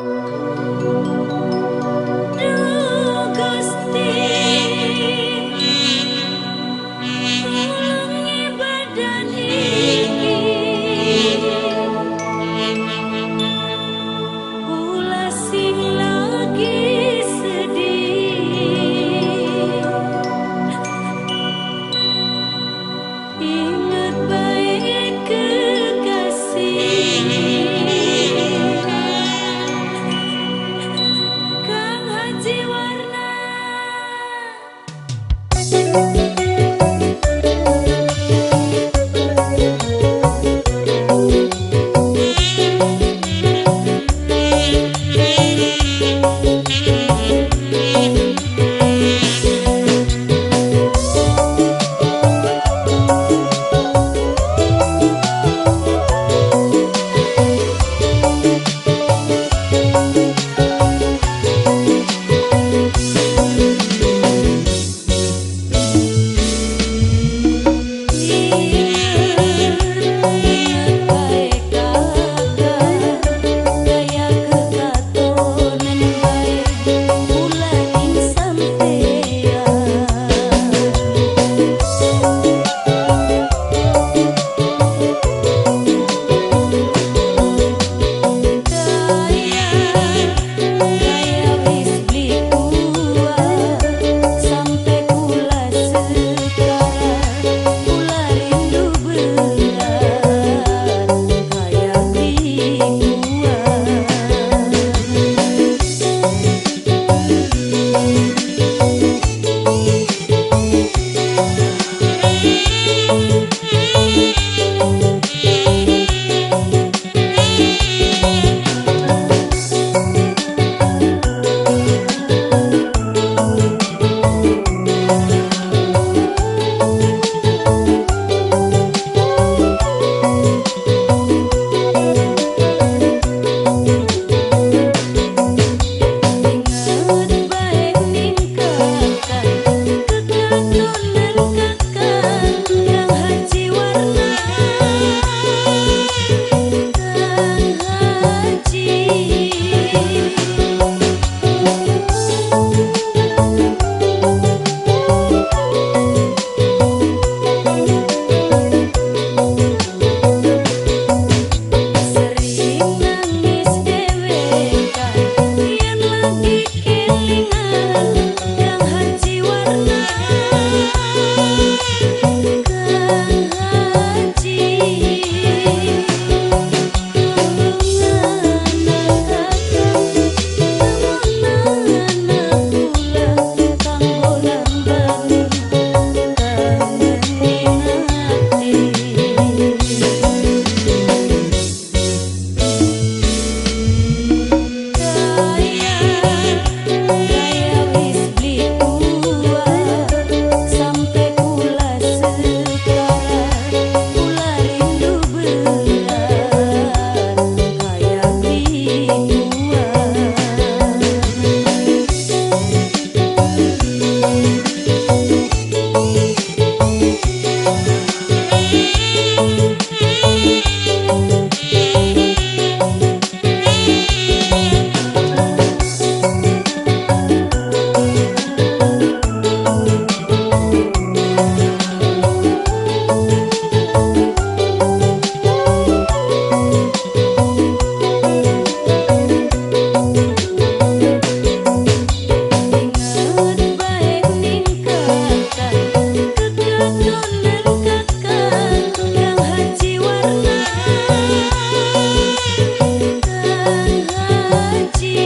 Gusti 忘记